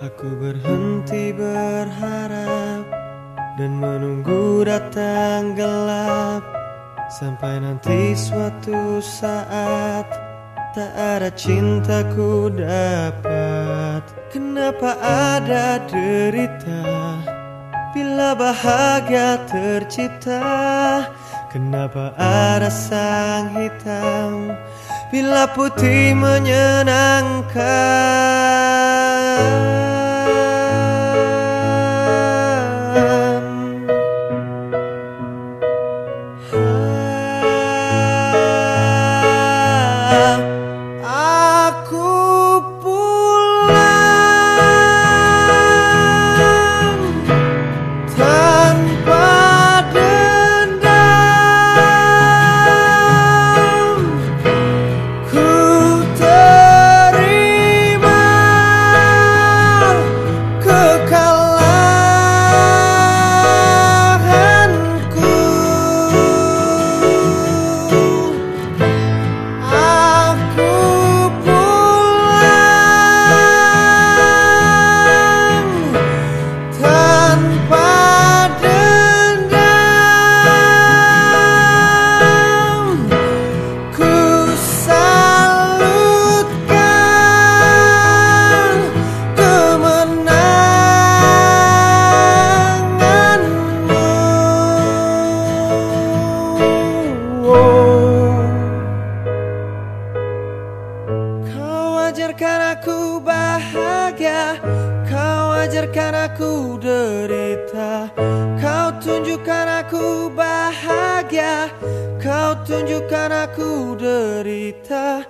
Aku berhenti berharap dan menunggu datang gelap sampai nanti suatu saat tak ada cintaku dapat. Kenapa ada derita bila bahagia tercipta? Kenapa ada sang hitam bila putih menyenangkan? Kau tunjukkan aku bahagia. Kau tunjukkan aku derita.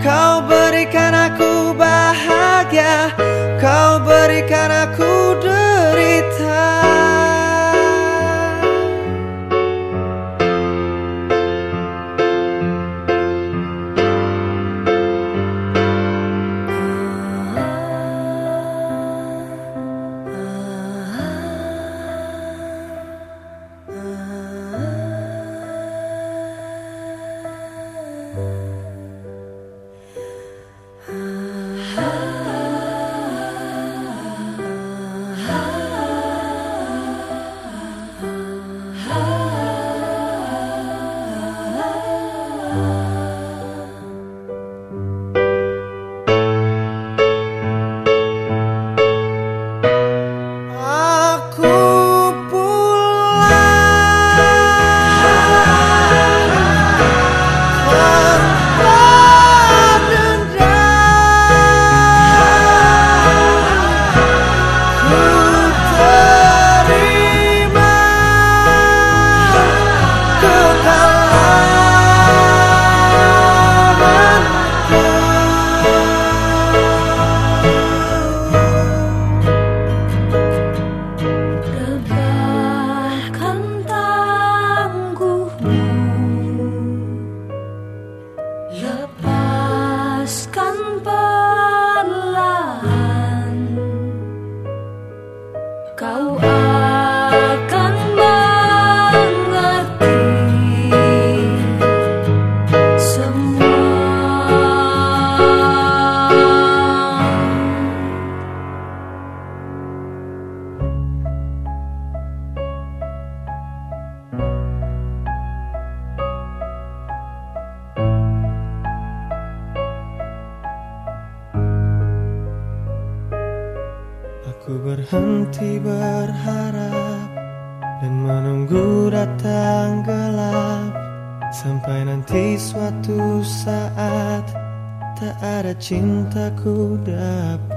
Kau berikan aku bahagia Aku berhenti berharap dan menunggu datang gelap sampai nanti suatu saat tak ada cintaku dapat.